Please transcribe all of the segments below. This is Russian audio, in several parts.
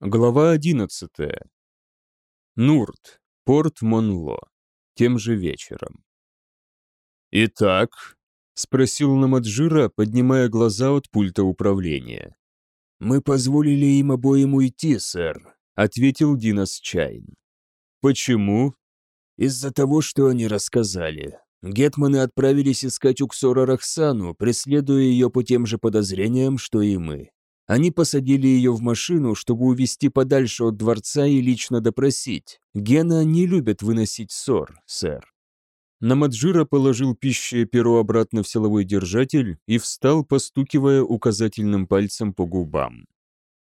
Глава 11. Нурт, порт Монло. Тем же вечером. «Итак?» — спросил Намаджира, поднимая глаза от пульта управления. «Мы позволили им обоим уйти, сэр», — ответил Динас Чайн. «Почему?» «Из-за того, что они рассказали. Гетманы отправились искать Уксора Рахсану, преследуя ее по тем же подозрениям, что и мы. Они посадили ее в машину, чтобы увезти подальше от дворца и лично допросить. Гена не любит выносить ссор, сэр. Намаджира положил пищее перо обратно в силовой держатель и встал, постукивая указательным пальцем по губам.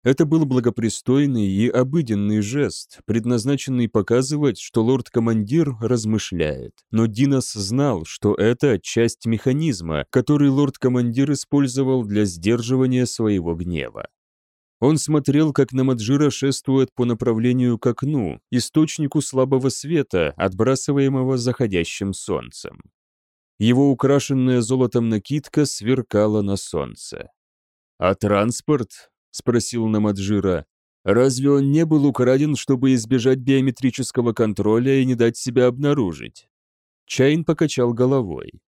Это был благопристойный и обыденный жест, предназначенный показывать, что лорд-командир размышляет. Но Динос знал, что это часть механизма, который лорд-командир использовал для сдерживания своего гнева. Он смотрел, как Намаджира шествует по направлению к окну, источнику слабого света, отбрасываемого заходящим солнцем. Его украшенная золотом накидка сверкала на солнце. А транспорт, — спросил Намаджира. «Разве он не был украден, чтобы избежать биометрического контроля и не дать себя обнаружить?» Чайн покачал головой.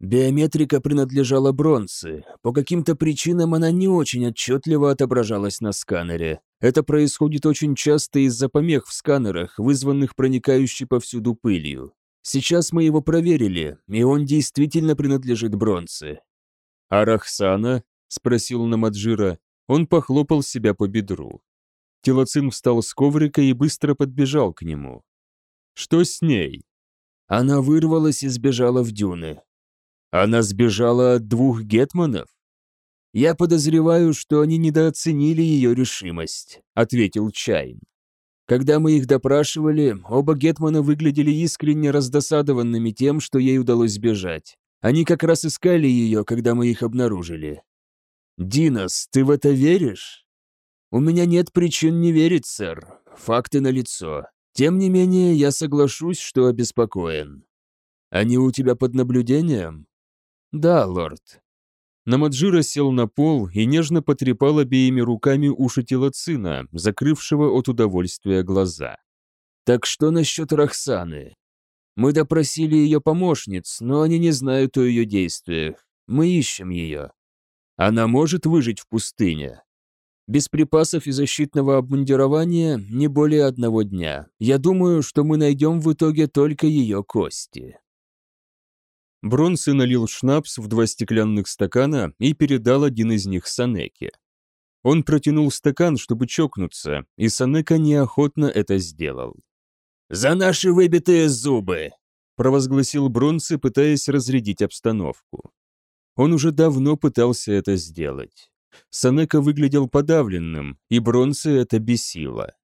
Биометрика принадлежала Бронце. По каким-то причинам она не очень отчетливо отображалась на сканере. Это происходит очень часто из-за помех в сканерах, вызванных проникающей повсюду пылью. Сейчас мы его проверили, и он действительно принадлежит Бронце. «А Рахсана?» — спросил Намаджира. Он похлопал себя по бедру. Телоцин встал с коврика и быстро подбежал к нему. «Что с ней?» Она вырвалась и сбежала в дюны. Она сбежала от двух гетманов? Я подозреваю, что они недооценили ее решимость, ответил Чайн. Когда мы их допрашивали, оба гетмана выглядели искренне раздосадованными тем, что ей удалось сбежать. Они как раз искали ее, когда мы их обнаружили. «Динос, ты в это веришь?» «У меня нет причин не верить, сэр. Факты налицо. Тем не менее, я соглашусь, что обеспокоен. Они у тебя под наблюдением?» «Да, лорд». Намаджира сел на пол и нежно потрепал обеими руками уши Телоцина, закрывшего от удовольствия глаза. «Так что насчет Рахсаны? Мы допросили ее помощниц, но они не знают о ее действиях. Мы ищем ее. Она может выжить в пустыне. Без припасов и защитного обмундирования не более одного дня. Я думаю, что мы найдем в итоге только ее кости. Бронсы налил шнапс в два стеклянных стакана и передал один из них Санеке. Он протянул стакан, чтобы чокнуться, и Санека неохотно это сделал. «За наши выбитые зубы!» – провозгласил Бронсы, пытаясь разрядить обстановку. Он уже давно пытался это сделать. Санека выглядел подавленным, и Бронце это бесило.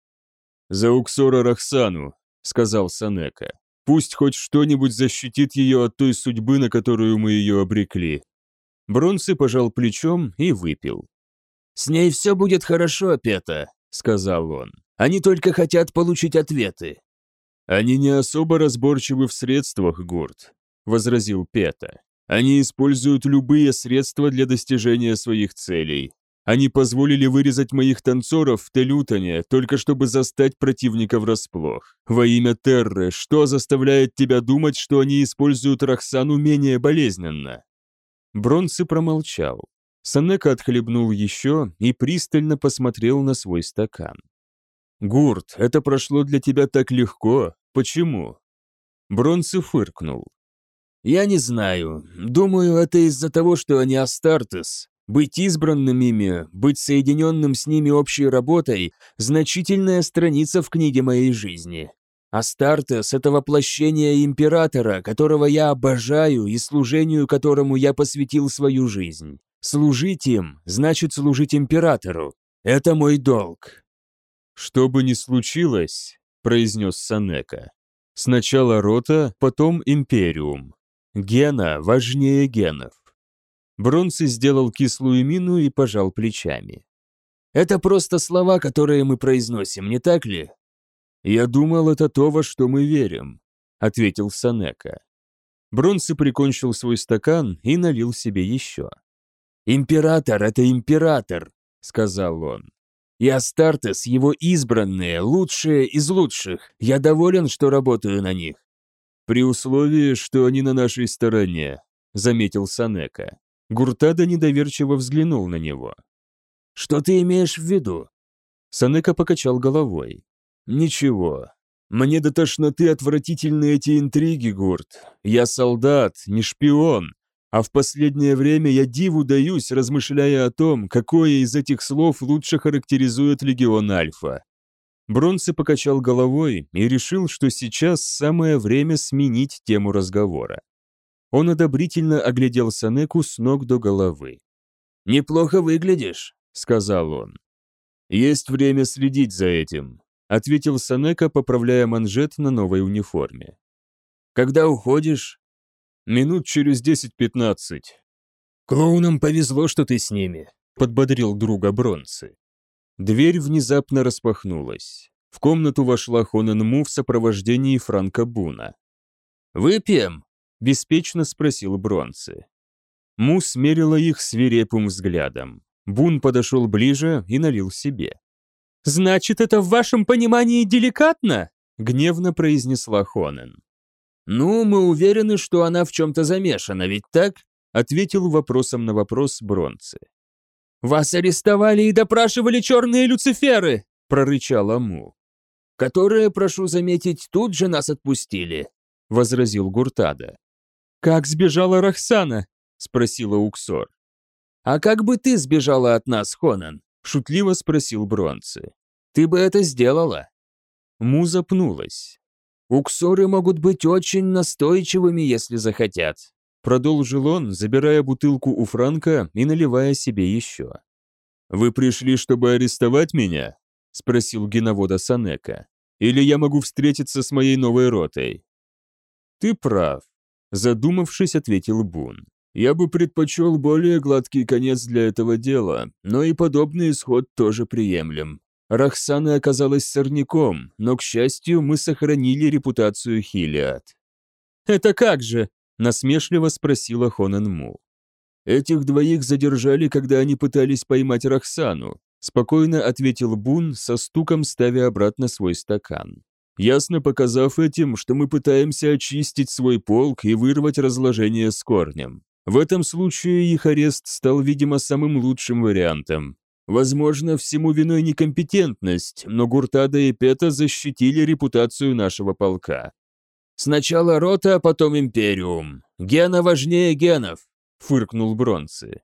«За Уксора Рахсану», — сказал Санека. «Пусть хоть что-нибудь защитит ее от той судьбы, на которую мы ее обрекли». Бронце пожал плечом и выпил. «С ней все будет хорошо, Пета», — сказал он. «Они только хотят получить ответы». «Они не особо разборчивы в средствах, Гурт», — возразил Пета. Они используют любые средства для достижения своих целей. Они позволили вырезать моих танцоров в Телютоне, только чтобы застать противника врасплох. Во имя Терры, что заставляет тебя думать, что они используют Рахсану менее болезненно?» Бронсы промолчал. Санека отхлебнул еще и пристально посмотрел на свой стакан. «Гурт, это прошло для тебя так легко. Почему?» Бронсы фыркнул. «Я не знаю. Думаю, это из-за того, что они Астартес. Быть избранным ими, быть соединенным с ними общей работой – значительная страница в книге моей жизни. Астартес – это воплощение императора, которого я обожаю и служению которому я посвятил свою жизнь. Служить им – значит служить императору. Это мой долг». «Что бы ни случилось», – произнес Санека, – «сначала рота, потом империум. Гена важнее генов. Бронси сделал кислую мину и пожал плечами. «Это просто слова, которые мы произносим, не так ли?» «Я думал, это то, во что мы верим», — ответил Санека. Бронси прикончил свой стакан и налил себе еще. «Император — это император», — сказал он. И Астартес, его избранные, лучшие из лучших. Я доволен, что работаю на них». «При условии, что они на нашей стороне», — заметил Санека. Гуртада недоверчиво взглянул на него. «Что ты имеешь в виду?» Санека покачал головой. «Ничего. Мне до тошноты отвратительны эти интриги, Гурт. Я солдат, не шпион. А в последнее время я диву даюсь, размышляя о том, какое из этих слов лучше характеризует легион Альфа. Бронце покачал головой и решил, что сейчас самое время сменить тему разговора. Он одобрительно оглядел Санеку с ног до головы. «Неплохо выглядишь», — сказал он. «Есть время следить за этим», — ответил Санека, поправляя манжет на новой униформе. «Когда уходишь?» Минут через 10-15. Клоунам повезло, что ты с ними, подбодрил друга Бронцы. Дверь внезапно распахнулась. В комнату вошла Хонен Му в сопровождении Франка Буна. «Выпьем?» – беспечно спросил Бронцы. Му смерила их свирепым взглядом. Бун подошел ближе и налил себе. «Значит, это в вашем понимании деликатно?» – гневно произнесла Хонен. «Ну, мы уверены, что она в чем-то замешана, ведь так?» ответил вопросом на вопрос Бронце. «Вас арестовали и допрашивали черные люциферы!» прорычал Аму. «Которые, прошу заметить, тут же нас отпустили», возразил Гуртада. «Как сбежала Рахсана?» спросила Уксор. «А как бы ты сбежала от нас, Хонан?» шутливо спросил Бронце. «Ты бы это сделала?» Му запнулась. Уксоры могут быть очень настойчивыми, если захотят. Продолжил он, забирая бутылку у Франка и наливая себе еще. «Вы пришли, чтобы арестовать меня?» — спросил геновода Санека. «Или я могу встретиться с моей новой ротой?» «Ты прав», — задумавшись, ответил Бун. «Я бы предпочел более гладкий конец для этого дела, но и подобный исход тоже приемлем. Рахсана оказалась сорняком, но, к счастью, мы сохранили репутацию Хилиад. «Это как же?» – насмешливо спросила Хонан Му. «Этих двоих задержали, когда они пытались поймать Рахсану», – спокойно ответил Бун, со стуком ставя обратно свой стакан. «Ясно показав этим, что мы пытаемся очистить свой полк и вырвать разложение с корнем. В этом случае их арест стал, видимо, самым лучшим вариантом. Возможно, всему виной некомпетентность, но Гуртада и Пета защитили репутацию нашего полка. «Сначала рота, а потом империум. Гена важнее генов», — фыркнул Бронцы.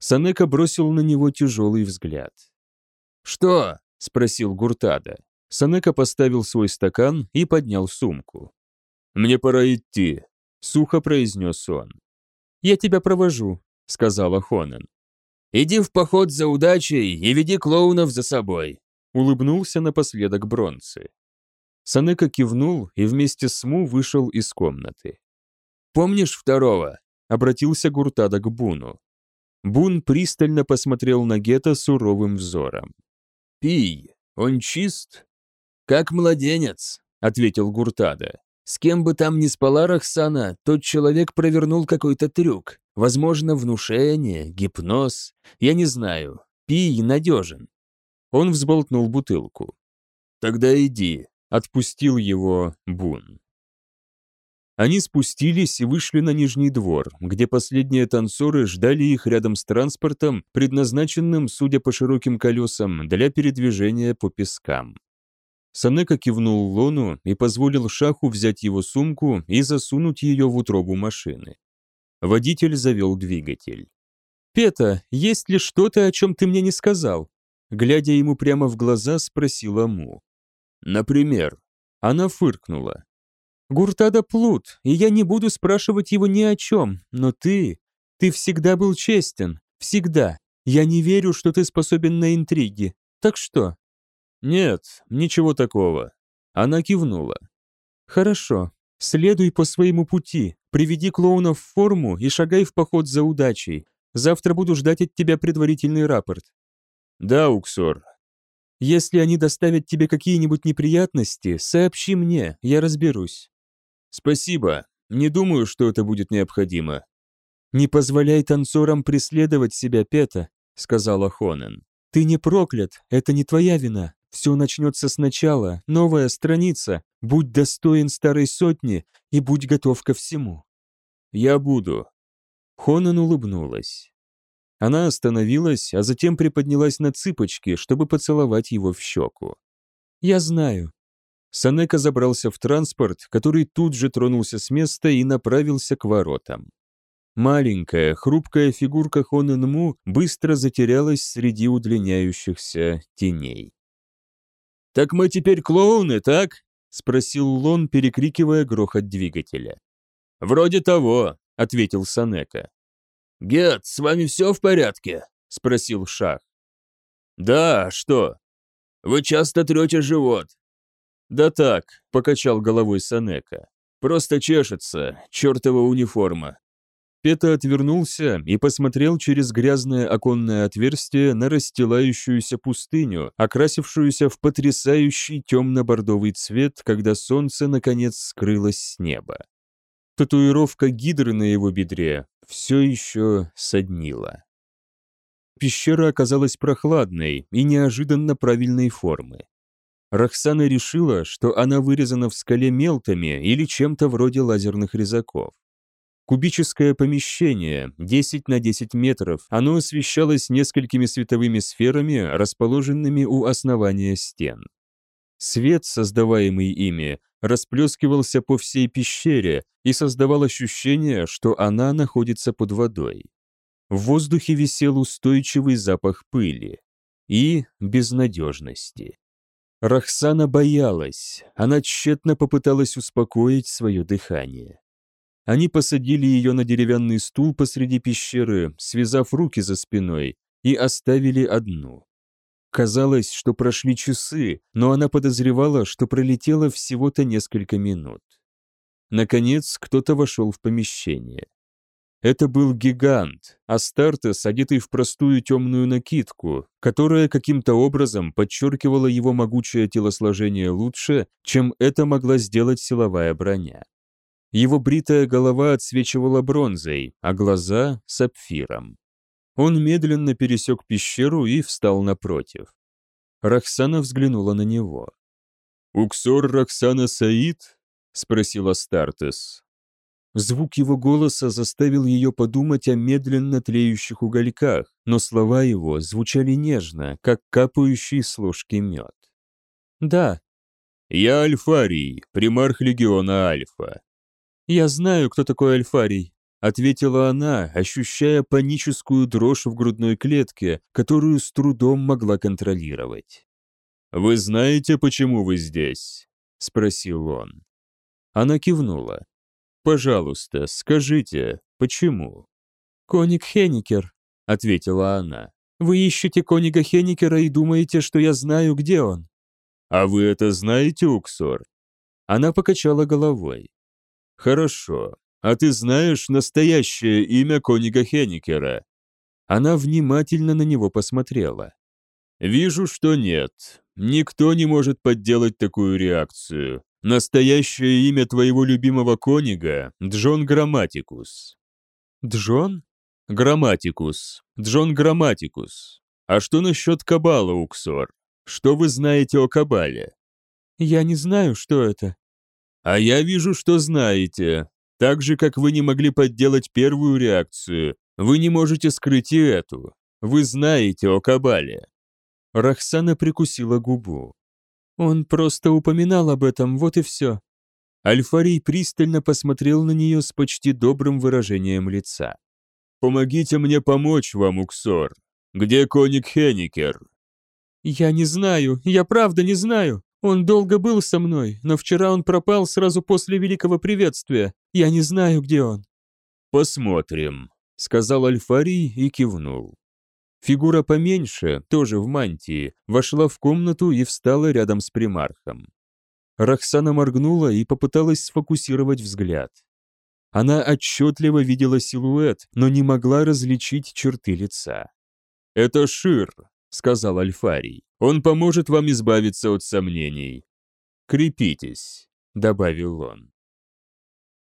Санека бросил на него тяжелый взгляд. «Что?» — спросил Гуртада. Санека поставил свой стакан и поднял сумку. «Мне пора идти», — сухо произнес он. «Я тебя провожу», — сказала Хонен. Иди в поход за удачей и веди клоунов за собой», — улыбнулся напоследок Бронцы. Санека кивнул и вместе с Му вышел из комнаты. «Помнишь второго?» — обратился Гуртада к Буну. Бун пристально посмотрел на Гета суровым взором. «Пий, он чист?» «Как младенец», — ответил Гуртада. «С кем бы там ни спала Рахсана, тот человек провернул какой-то трюк. Возможно, внушение, гипноз. Я не знаю. Пий надежен. Он взболтнул бутылку. «Тогда иди», — отпустил его Бун. Они спустились и вышли на Нижний двор, где последние танцоры ждали их рядом с транспортом, предназначенным, судя по широким колесам, для передвижения по пескам. Санека кивнул Лону и позволил Шаху взять его сумку и засунуть ее в утробу машины. Водитель завел двигатель. «Пета, есть ли что-то, о чем ты мне не сказал?» Глядя ему прямо в глаза, спросила Му. «Например?» Она фыркнула. «Гуртада плут, и я не буду спрашивать его ни о чем, но ты... Ты всегда был честен, всегда. Я не верю, что ты способен на интриги. Так что?» «Нет, ничего такого». Она кивнула. «Хорошо. Следуй по своему пути, приведи клоунов в форму и шагай в поход за удачей. Завтра буду ждать от тебя предварительный рапорт». «Да, Уксор». «Если они доставят тебе какие-нибудь неприятности, сообщи мне, я разберусь». «Спасибо. Не думаю, что это будет необходимо». «Не позволяй танцорам преследовать себя, Пета», — сказала Хонен. Ты не проклят, это не твоя вина. Все начнется сначала, новая страница. Будь достоин старой сотни и будь готов ко всему. Я буду. Хонан улыбнулась. Она остановилась, а затем приподнялась на цыпочки, чтобы поцеловать его в щеку. «Я знаю». Санека забрался в транспорт, который тут же тронулся с места и направился к воротам. Маленькая, хрупкая фигурка Хоненму быстро затерялась среди удлиняющихся теней. «Так мы теперь клоуны, так?» — спросил Лон, перекрикивая грохот двигателя. «Вроде того», — ответил Санека. «Гет, с вами все в порядке?» — спросил Шах. «Да, что?» «Вы часто трете живот». «Да так», — покачал головой Санека. «Просто чешется, чертова униформа». Пета отвернулся и посмотрел через грязное оконное отверстие на расстилающуюся пустыню, окрасившуюся в потрясающий темно-бордовый цвет, когда солнце, наконец, скрылось с неба. Татуировка гидры на его бедре все еще соднила. Пещера оказалась прохладной и неожиданно правильной формы. Рахсана решила, что она вырезана в скале мелтами или чем-то вроде лазерных резаков. Кубическое помещение, 10 на 10 метров, оно освещалось несколькими световыми сферами, расположенными у основания стен. Свет, создаваемый ими, расплескивался по всей пещере и создавал ощущение, что она находится под водой. В воздухе висел устойчивый запах пыли и безнадежности. Рахсана боялась, она тщетно попыталась успокоить свое дыхание. Они посадили ее на деревянный стул посреди пещеры, связав руки за спиной, и оставили одну. Казалось, что прошли часы, но она подозревала, что пролетело всего-то несколько минут. Наконец, кто-то вошел в помещение. Это был гигант, Астартес, одетый в простую темную накидку, которая каким-то образом подчеркивала его могучее телосложение лучше, чем это могла сделать силовая броня. Его бритая голова отсвечивала бронзой, а глаза — сапфиром. Он медленно пересек пещеру и встал напротив. Рахсана взглянула на него. «Уксор Рахсана Саид?» — спросила Стартес. Звук его голоса заставил ее подумать о медленно тлеющих угольках, но слова его звучали нежно, как капающий с ложки мед. «Да». «Я Альфарий, примарх легиона Альфа. «Я знаю, кто такой Альфарий», — ответила она, ощущая паническую дрожь в грудной клетке, которую с трудом могла контролировать. «Вы знаете, почему вы здесь?» — спросил он. Она кивнула. «Пожалуйста, скажите, почему?» «Коник Хеникер», — ответила она. «Вы ищете Конига Хеникера и думаете, что я знаю, где он?» «А вы это знаете, Уксор?» Она покачала головой. «Хорошо. А ты знаешь настоящее имя Конига Хеникера?» Она внимательно на него посмотрела. «Вижу, что нет. Никто не может подделать такую реакцию. Настоящее имя твоего любимого Конига — Джон Грамматикус». «Джон?» «Грамматикус. Джон Грамматикус. А что насчет Кабала, Уксор? Что вы знаете о Кабале?» «Я не знаю, что это», а я вижу, что знаете. Так же, как вы не могли подделать первую реакцию, вы не можете скрыть и эту. Вы знаете о Кабале». Рахсана прикусила губу. «Он просто упоминал об этом, вот и все». Альфарий пристально посмотрел на нее с почти добрым выражением лица. «Помогите мне помочь вам, Уксор. Где коник Хеникер?» «Я не знаю, я правда не знаю. Он долго был со мной, но вчера он пропал сразу после великого приветствия. Я не знаю, где он». «Посмотрим», — сказал Альфарий и кивнул. Фигура поменьше, тоже в мантии, вошла в комнату и встала рядом с примархом. Рахсана моргнула и попыталась сфокусировать взгляд. Она отчетливо видела силуэт, но не могла различить черты лица. «Это Шир», — сказал Альфарий. Он поможет вам избавиться от сомнений. Крепитесь», — добавил он.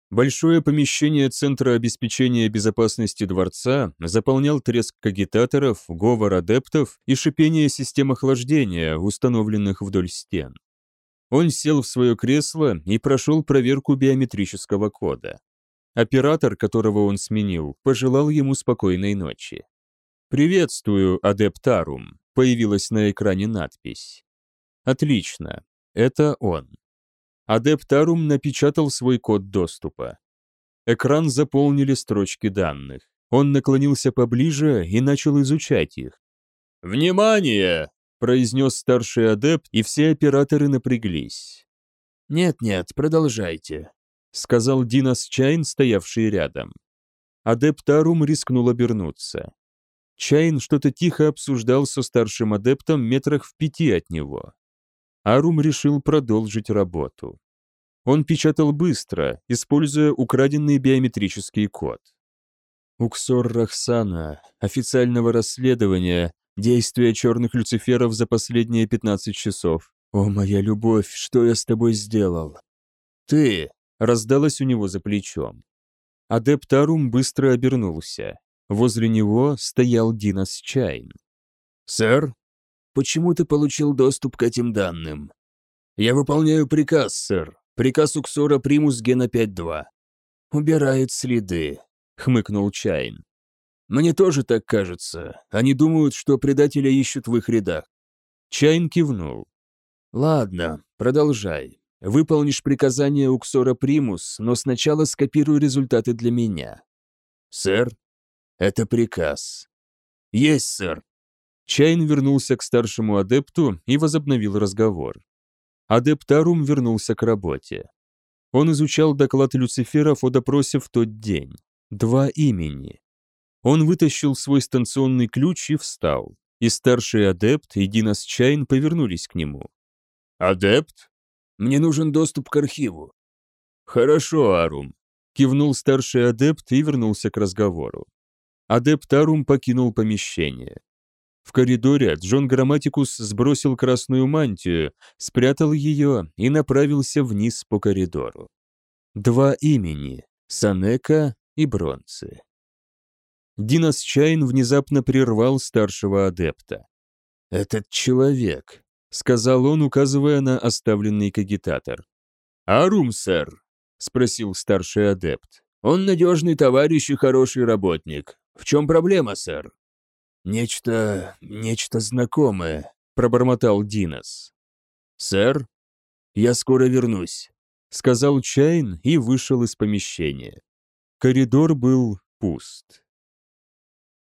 Большое помещение Центра обеспечения безопасности дворца заполнял треск кагитаторов, говор адептов и шипение систем охлаждения, установленных вдоль стен. Он сел в свое кресло и прошел проверку биометрического кода. Оператор, которого он сменил, пожелал ему спокойной ночи. «Приветствую, Адептарум», — появилась на экране надпись. «Отлично, это он». Адептарум напечатал свой код доступа. Экран заполнили строчки данных. Он наклонился поближе и начал изучать их. «Внимание!» – произнес старший адепт, и все операторы напряглись. «Нет-нет, продолжайте», – сказал Динас Чайн, стоявший рядом. Адептарум рискнул обернуться. Чайн что-то тихо обсуждал со старшим адептом метрах в пяти от него. Арум решил продолжить работу. Он печатал быстро, используя украденный биометрический код. Уксор Рахсана, официального расследования, действия черных люциферов за последние 15 часов. О, моя любовь, что я с тобой сделал? Ты, раздалось у него за плечом. Адепт Арум быстро обернулся. Возле него стоял Динас Чайн. «Сэр, почему ты получил доступ к этим данным?» «Я выполняю приказ, сэр. Приказ Уксора Примус Гена 5.2». «Убирает следы», — хмыкнул Чайн. «Мне тоже так кажется. Они думают, что предателя ищут в их рядах». Чайн кивнул. «Ладно, продолжай. Выполнишь приказание Уксора Примус, но сначала скопируй результаты для меня». «Сэр, это приказ». «Есть, сэр». Чайн вернулся к старшему адепту и возобновил разговор. Адептарум вернулся к работе. Он изучал доклад Люциферов о допросе в тот день. Два имени. Он вытащил свой станционный ключ и встал. И старший адепт и Динас Чайн повернулись к нему. «Адепт? Мне нужен доступ к архиву». «Хорошо, Арум», — кивнул старший адепт и вернулся к разговору. Адепт Арум покинул помещение. В коридоре Джон Грамматикус сбросил красную мантию, спрятал ее и направился вниз по коридору. Два имени — Санека и Бронцы. Динас Чайн внезапно прервал старшего адепта. «Этот человек», — сказал он, указывая на оставленный кагитатор. «Арум, сэр», — спросил старший адепт. «Он надежный товарищ и хороший работник. В чем проблема, сэр?» «Нечто... нечто знакомое», — пробормотал Динос. «Сэр, я скоро вернусь», — сказал Чайн и вышел из помещения. Коридор был пуст.